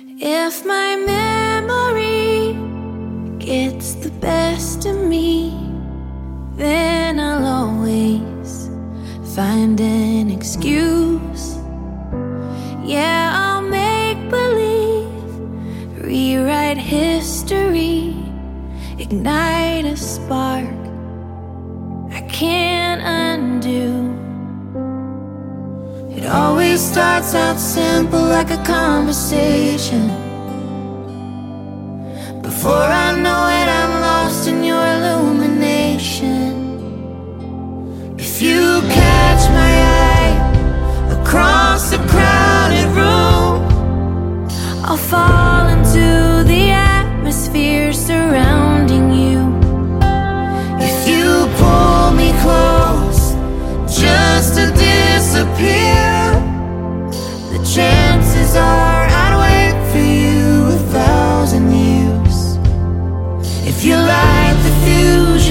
If my memory gets the best of me, then I'll always find an excuse. Yeah, I'll make believe, rewrite history, ignite a spark I can't undo. Always starts out simple like a conversation. Before I know it, I'm lost in your illumination. If you catch my eye across a crowded room, I'll fall into the atmosphere surrounding you. If you pull me close just to disappear,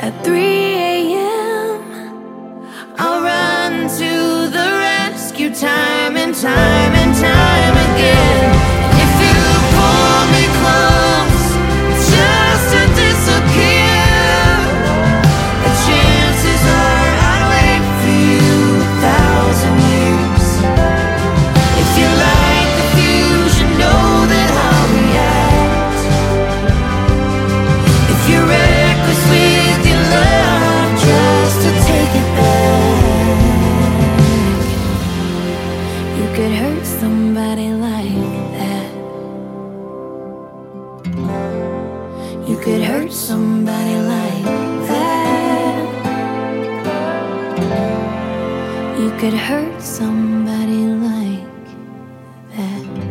at 3 a.m. I'll run to the rescue time and time somebody like that. You could hurt somebody like that. You could hurt somebody like that.